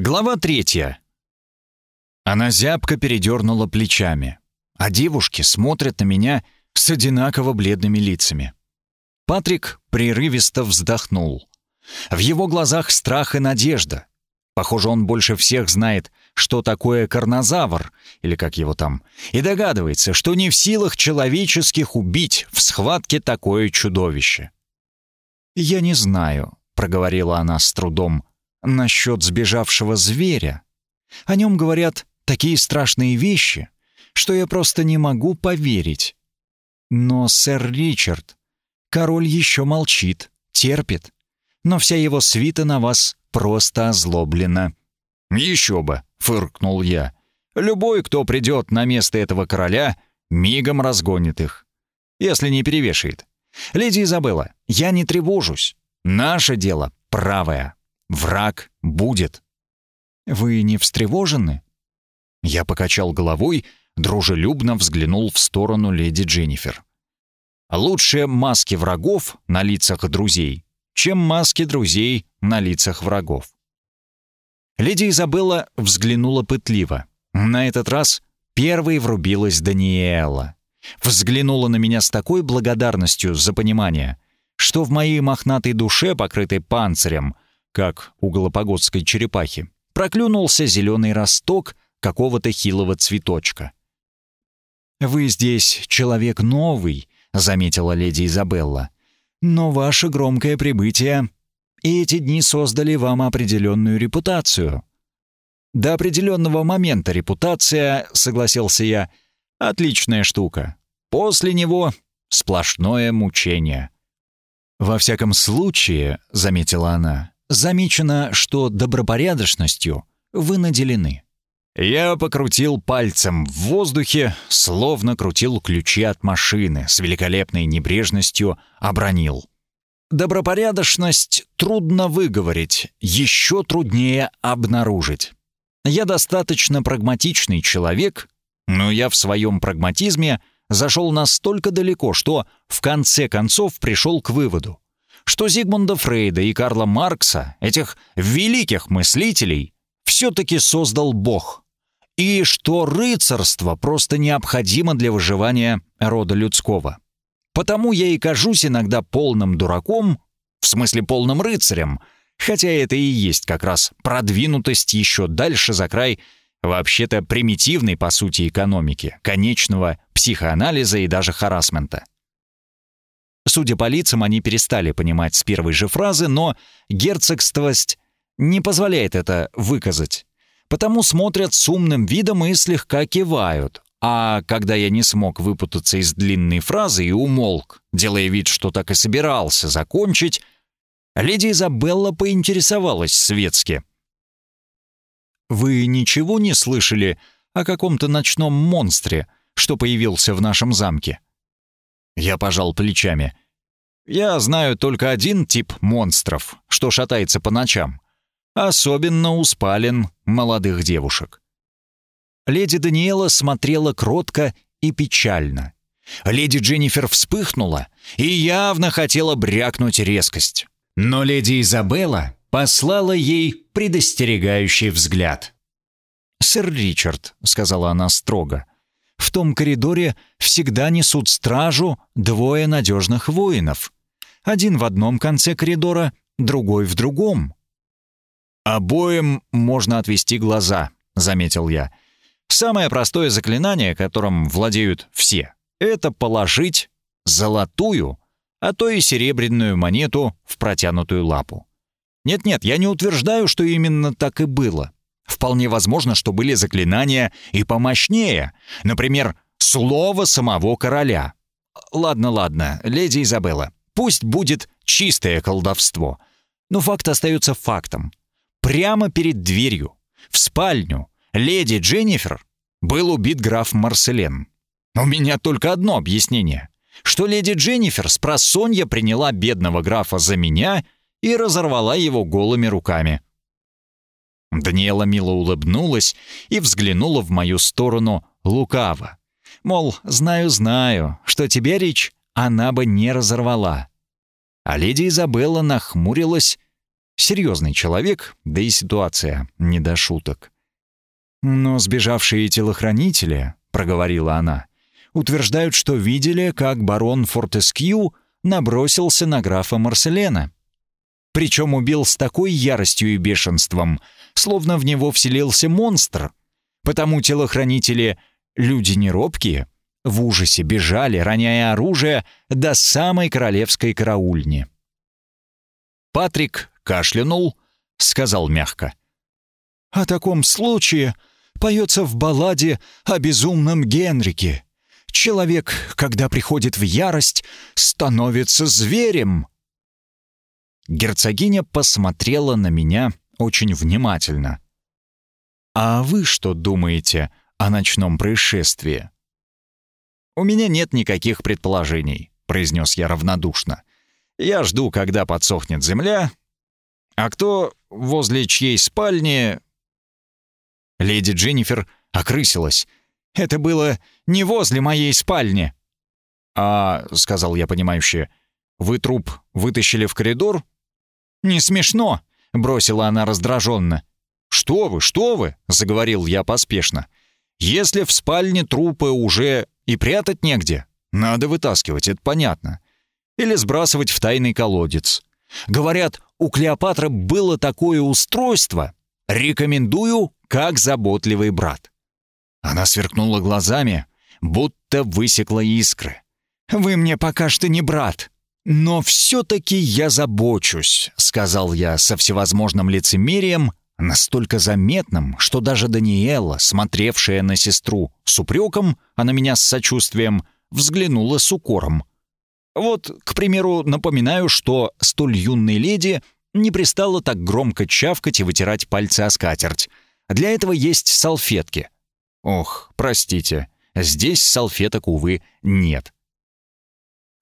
Глава третья. Она зябко передернула плечами, а девушки смотрят на меня с одинаково бледными лицами. Патрик прерывисто вздохнул. В его глазах страх и надежда. Похоже, он больше всех знает, что такое карнозавр, или как его там, и догадывается, что не в силах человеческих убить в схватке такое чудовище. «Я не знаю», — проговорила она с трудом, насчет сбежавшего зверя. О нем говорят такие страшные вещи, что я просто не могу поверить. Но сэр Ричард, король еще молчит, терпит, но вся его свита на вас просто озлоблена». «Еще бы», — фыркнул я. «Любой, кто придет на место этого короля, мигом разгонит их. Если не перевешает. Леди Изабелла, я не тревожусь. Наше дело правое. Враг будет». «Вы не встревожены?» Я покачал головой, дружелюбно взглянул в сторону леди Дженнифер. «Лучше маски врагов на лицах друзей, чем маски друзей на лицах врагов». Леди Изабелла взглянула пытливо. На этот раз первой врубилась Даниэла. Взглянула на меня с такой благодарностью за понимание, что в моей мохнатой душе, покрытой панцирем, как у голопогодской черепахи, проклюнулся зеленый росток какого-то хилого цветочка. «Вы здесь человек новый», — заметила леди Изабелла. «Но ваше громкое прибытие и эти дни создали вам определенную репутацию». «До определенного момента репутация», — согласился я, — «отличная штука. После него сплошное мучение». «Во всяком случае», — заметила она, замечено, что добропорядочностью вы наделены. Я покрутил пальцем в воздухе, словно крутил ключи от машины, с великолепной небрежностью обронил. Добропорядочность трудно выговорить, еще труднее обнаружить. Я достаточно прагматичный человек, но я в своем прагматизме зашел настолько далеко, что в конце концов пришел к выводу что Зигмунда Фрейда и Карла Маркса, этих великих мыслителей, все-таки создал Бог, и что рыцарство просто необходимо для выживания рода людского. Потому я и кажусь иногда полным дураком, в смысле полным рыцарем, хотя это и есть как раз продвинутость еще дальше за край вообще-то примитивной по сути экономики, конечного психоанализа и даже харасмента. Судя по лицам, они перестали понимать с первой же фразы, но герцогствость не позволяет это выказать. Потому смотрят с умным видом и слегка кивают. А когда я не смог выпутаться из длинной фразы и умолк, делая вид, что так и собирался закончить, леди Изабелла поинтересовалась светски. «Вы ничего не слышали о каком-то ночном монстре, что появился в нашем замке?» Я пожал плечами. Я знаю только один тип монстров, что шатается по ночам. Особенно у спален молодых девушек. Леди Даниэла смотрела кротко и печально. Леди Дженнифер вспыхнула и явно хотела брякнуть резкость. Но леди Изабелла послала ей предостерегающий взгляд. «Сэр Ричард», — сказала она строго, — в том коридоре всегда несут стражу двое надежных воинов. Один в одном конце коридора, другой в другом. «Обоим можно отвести глаза», — заметил я. «Самое простое заклинание, которым владеют все, это положить золотую, а то и серебряную монету в протянутую лапу. Нет-нет, я не утверждаю, что именно так и было. Вполне возможно, что были заклинания и помощнее. Например, слово самого короля. Ладно, ладно, леди Изабелла, пусть будет чистое колдовство. Но факт остается фактом. Прямо перед дверью, в спальню, леди Дженнифер был убит граф Марселен. У меня только одно объяснение. Что леди Дженнифер с просонья приняла бедного графа за меня и разорвала его голыми руками. Даниэла мило улыбнулась и взглянула в мою сторону лукаво. Мол, знаю-знаю, что тебе, Рич, она бы не разорвала. А леди Изабелла нахмурилась Серьезный человек, да и ситуация не до шуток. «Но сбежавшие телохранители», — проговорила она, — «утверждают, что видели, как барон Фортескью набросился на графа Марселена. Причем убил с такой яростью и бешенством, словно в него вселился монстр. Потому телохранители — люди неробкие, в ужасе бежали, роняя оружие, до самой королевской караульни. Патрик кашлянул, сказал мягко. «О таком случае поется в балладе о безумном Генрике. Человек, когда приходит в ярость, становится зверем». Герцогиня посмотрела на меня очень внимательно. «А вы что думаете о ночном происшествии?» «У меня нет никаких предположений», — произнес я равнодушно. «Я жду, когда подсохнет земля. А кто возле чьей спальни...» Леди Дженнифер окрысилась. «Это было не возле моей спальни». «А, — сказал я понимающе, — вы труп вытащили в коридор?» «Не смешно», — бросила она раздраженно. «Что вы, что вы?» — заговорил я поспешно. «Если в спальне трупы уже и прятать негде. Надо вытаскивать, это понятно. Или сбрасывать в тайный колодец. Говорят, у Клеопатры было такое устройство. Рекомендую, как заботливый брат. Она сверкнула глазами, будто высекла искры. «Вы мне пока что не брат, но все-таки я забочусь», — сказал я со всевозможным лицемерием, настолько заметным, что даже Даниэла, смотревшая на сестру с упреком, а на меня с сочувствием, взглянула с укором. Вот, к примеру, напоминаю, что столь юной леди не пристало так громко чавкать и вытирать пальцы о скатерть. Для этого есть салфетки. Ох, простите, здесь салфеток, увы, нет.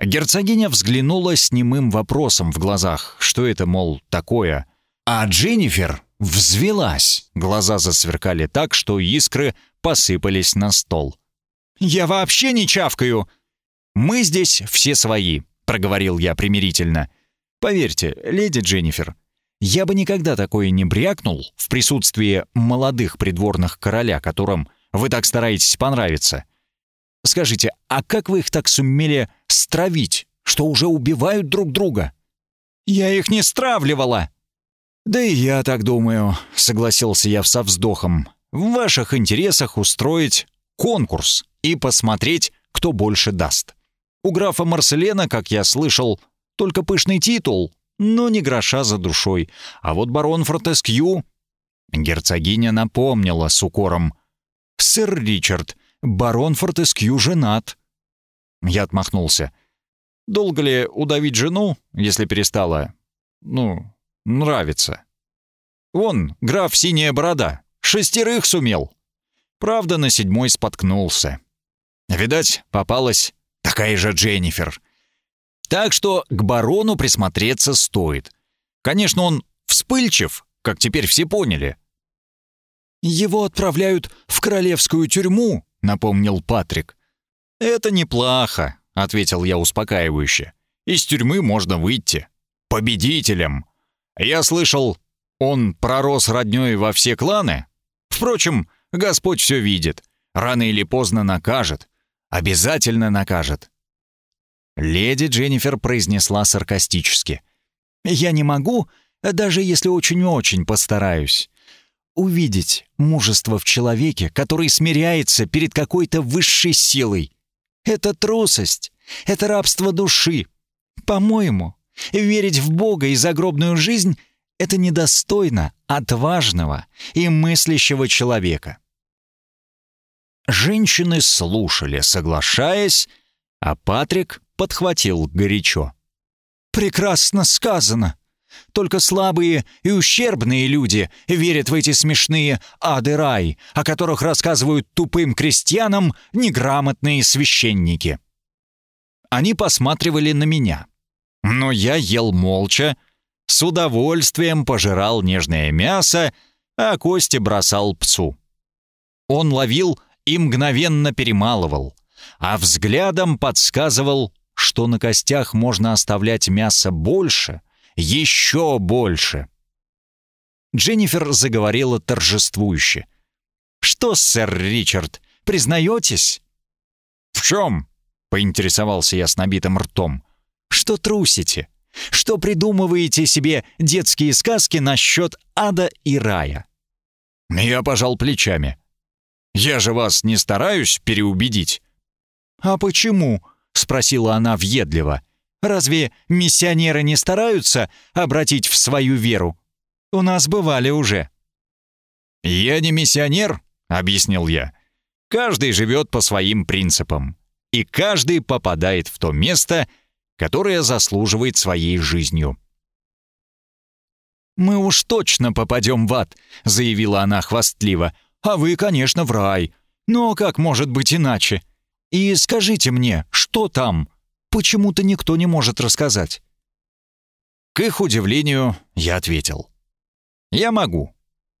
Герцогиня взглянула с немым вопросом в глазах, что это, мол, такое. А Дженнифер взвелась. Глаза засверкали так, что искры посыпались на стол. «Я вообще не чавкаю!» «Мы здесь все свои», — проговорил я примирительно. «Поверьте, леди Дженнифер, я бы никогда такое не брякнул в присутствии молодых придворных короля, которым вы так стараетесь понравиться. Скажите, а как вы их так сумели стравить, что уже убивают друг друга?» «Я их не стравливала!» «Да и я так думаю», — согласился я со вздохом. «В ваших интересах устроить конкурс и посмотреть, кто больше даст. У графа Марселена, как я слышал, только пышный титул, но не гроша за душой. А вот барон Фортескью...» Герцогиня напомнила с укором. «Сэр Ричард, барон Фортескью женат». Я отмахнулся. «Долго ли удавить жену, если перестала? Ну, нравится. Вон, граф Синяя Борода, шестерых сумел. Правда, на седьмой споткнулся. Видать, попалась такая же Дженнифер. Так что к барону присмотреться стоит. Конечно, он вспыльчив, как теперь все поняли. «Его отправляют в королевскую тюрьму», — напомнил Патрик. «Это неплохо», — ответил я успокаивающе. «Из тюрьмы можно выйти. Победителем. Я слышал, он пророс роднёй во все кланы. Впрочем, Господь все видит. Рано или поздно накажет. Обязательно накажет. Леди Дженнифер произнесла саркастически. «Я не могу, даже если очень-очень постараюсь, увидеть мужество в человеке, который смиряется перед какой-то высшей силой. Это трусость, это рабство души. По-моему, Верить в Бога и загробную жизнь — это недостойно отважного и мыслящего человека. Женщины слушали, соглашаясь, а Патрик подхватил горячо. «Прекрасно сказано. Только слабые и ущербные люди верят в эти смешные ады рай, о которых рассказывают тупым крестьянам неграмотные священники». Они посматривали на меня. Но я ел молча, с удовольствием пожирал нежное мясо, а кости бросал псу. Он ловил и мгновенно перемалывал, а взглядом подсказывал, что на костях можно оставлять мясо больше, еще больше. Дженнифер заговорила торжествующе. «Что, сэр Ричард, признаетесь?» «В чем?» — поинтересовался я с набитым ртом. «Что трусите? Что придумываете себе детские сказки насчет ада и рая?» Я пожал плечами. «Я же вас не стараюсь переубедить». «А почему?» — спросила она въедливо. «Разве миссионеры не стараются обратить в свою веру? У нас бывали уже». «Я не миссионер», — объяснил я. «Каждый живет по своим принципам, и каждый попадает в то место, которое заслуживает своей жизнью». «Мы уж точно попадем в ад», — заявила она хвастливо. «А вы, конечно, в рай. Но как может быть иначе? И скажите мне, что там? Почему-то никто не может рассказать». К их удивлению, я ответил. «Я могу.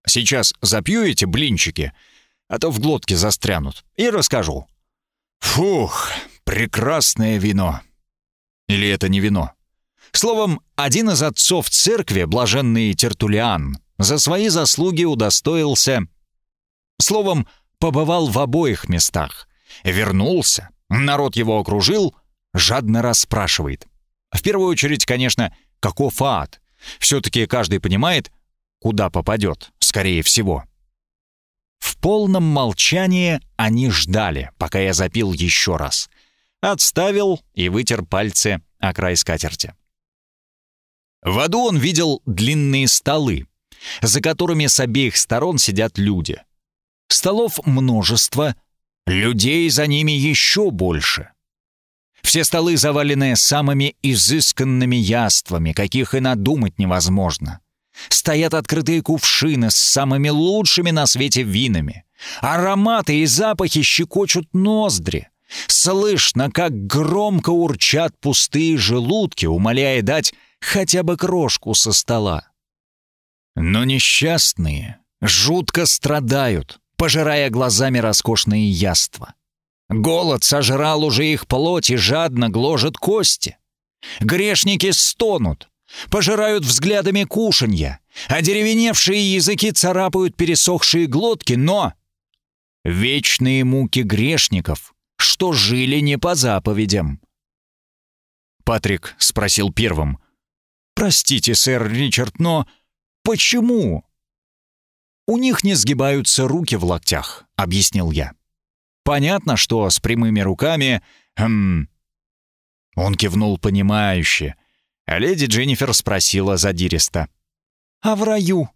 Сейчас запью эти блинчики, а то в глотке застрянут, и расскажу. Фух, прекрасное вино. Или это не вино? Словом, один из отцов церкви, блаженный Тертулиан, за свои заслуги удостоился... Словом, побывал в обоих местах. Вернулся, народ его окружил, жадно расспрашивает. В первую очередь, конечно, каков ад? Все-таки каждый понимает, куда попадет, скорее всего. В полном молчании они ждали, пока я запил еще раз. Отставил и вытер пальцы о край скатерти. В аду он видел длинные столы, за которыми с обеих сторон сидят люди. Столов множество, людей за ними еще больше. Все столы завалены самыми изысканными яствами, каких и надумать невозможно. Стоят открытые кувшины с самыми лучшими на свете винами. Ароматы и запахи щекочут ноздри. Слышно, как громко урчат пустые желудки, умоляя дать хотя бы крошку со стола. Но несчастные жутко страдают, пожирая глазами роскошные яства. Голод сожрал уже их плоть и жадно гложет кости. Грешники стонут, пожирают взглядами кушанья, а деревеневшие языки царапают пересохшие глотки, но... Вечные муки грешников, что жили не по заповедям. Патрик спросил первым. «Простите, сэр Ричард, но почему?» «У них не сгибаются руки в локтях», — объяснил я. «Понятно, что с прямыми руками...» хм... Он кивнул понимающе, а леди Дженнифер спросила задиристо. «А в раю?»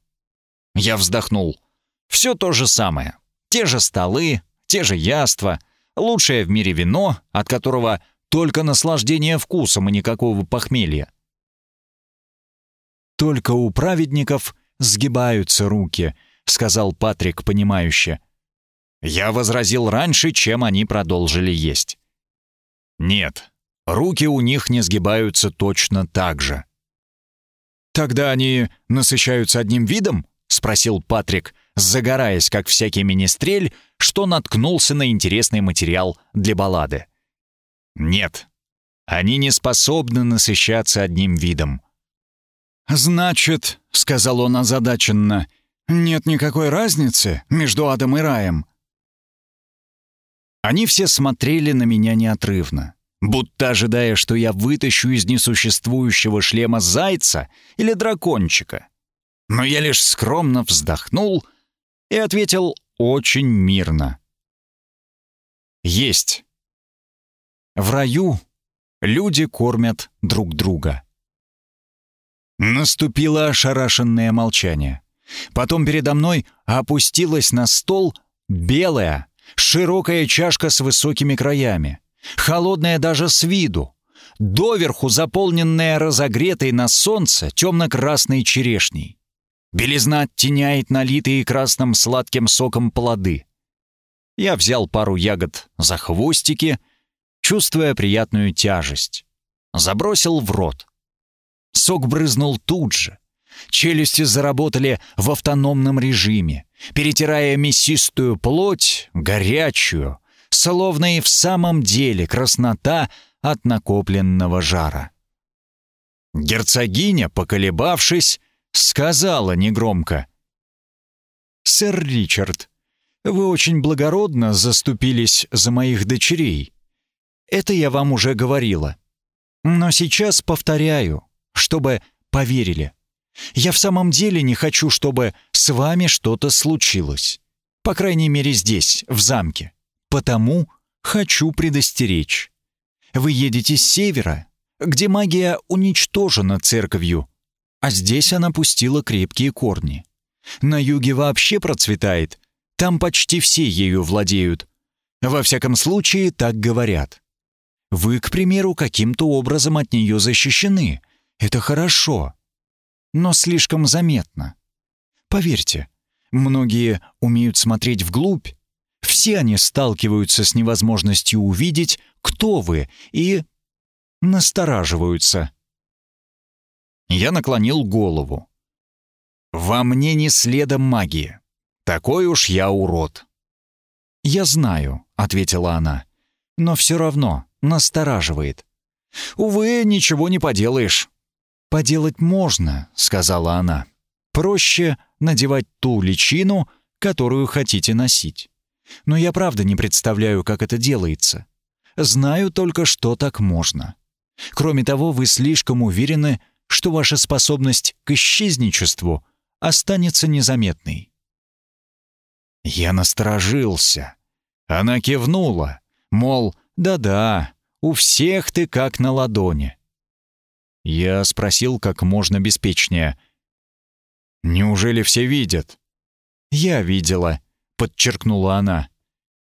Я вздохнул. «Все то же самое. Те же столы, те же яства, лучшее в мире вино, от которого только наслаждение вкусом и никакого похмелья. «Только у праведников сгибаются руки», — сказал Патрик понимающе. Я возразил раньше, чем они продолжили есть. «Нет, руки у них не сгибаются точно так же». «Тогда они насыщаются одним видом?» — спросил Патрик, загораясь, как всякий министрель, что наткнулся на интересный материал для баллады. «Нет, они не способны насыщаться одним видом». «Значит», — сказал он озадаченно, — «нет никакой разницы между адом и раем». Они все смотрели на меня неотрывно будто ожидая, что я вытащу из несуществующего шлема зайца или дракончика. Но я лишь скромно вздохнул и ответил очень мирно. Есть. В раю люди кормят друг друга. Наступило ошарашенное молчание. Потом передо мной опустилась на стол белая, широкая чашка с высокими краями холодная даже с виду, доверху заполненная разогретой на солнце темно-красной черешней. Белизна оттеняет налитые красным сладким соком плоды. Я взял пару ягод за хвостики, чувствуя приятную тяжесть. Забросил в рот. Сок брызнул тут же. Челюсти заработали в автономном режиме, перетирая мясистую плоть, горячую, словно и в самом деле краснота от накопленного жара. Герцогиня, поколебавшись, сказала негромко — «Сэр Ричард, вы очень благородно заступились за моих дочерей. Это я вам уже говорила. Но сейчас повторяю, чтобы поверили. Я в самом деле не хочу, чтобы с вами что-то случилось. По крайней мере здесь, в замке. Потому хочу предостеречь. Вы едете с севера, где магия уничтожена церковью, а здесь она пустила крепкие корни. На юге вообще процветает, там почти все ею владеют. Во всяком случае, так говорят. Вы, к примеру, каким-то образом от нее защищены. Это хорошо. Но слишком заметно. Поверьте, многие умеют смотреть вглубь. Все они сталкиваются с невозможностью увидеть, кто вы, и настораживаются. Я наклонил голову. «Во мне не следом магии. Такой уж я урод». «Я знаю», — ответила она, — «но все равно настораживает». «Увы, ничего не поделаешь». «Поделать можно», — сказала она. «Проще надевать ту личину, которую хотите носить. Но я правда не представляю, как это делается. Знаю только, что так можно. Кроме того, вы слишком уверены, что ваша способность к исчезничеству останется незаметной. Я насторожился. Она кивнула, мол, да-да, у всех ты как на ладони. Я спросил как можно беспечнее. «Неужели все видят?» «Я видела», — подчеркнула она.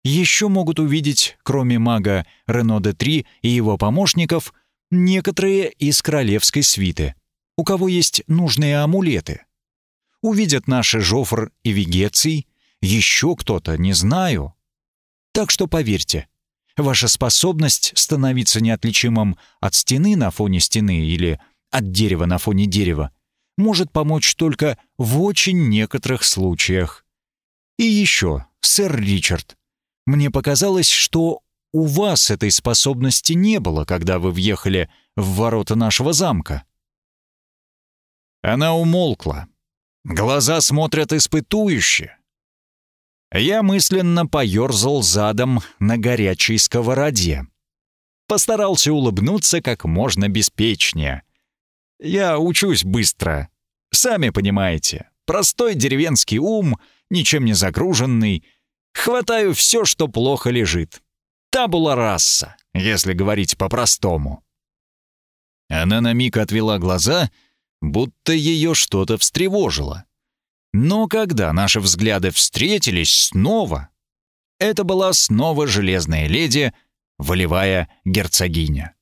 «Еще могут увидеть, кроме мага Рено де Три и его помощников, некоторые из королевской свиты, у кого есть нужные амулеты. Увидят наши Жофр и Вегеций, еще кто-то, не знаю. Так что поверьте, ваша способность становиться неотличимым от стены на фоне стены или от дерева на фоне дерева может помочь только в очень некоторых случаях. И еще, сэр Ричард, мне показалось, что у вас этой способности не было, когда вы въехали в ворота нашего замка». Она умолкла. Глаза смотрят испытующе. Я мысленно поерзал задом на горячей сковороде. Постарался улыбнуться как можно беспечнее. Я учусь быстро. Сами понимаете, простой деревенский ум, ничем не загруженный. Хватаю все, что плохо лежит. Табула раса, если говорить по-простому. Она на миг отвела глаза, будто ее что-то встревожило. Но когда наши взгляды встретились снова, это была снова железная леди, волевая герцогиня.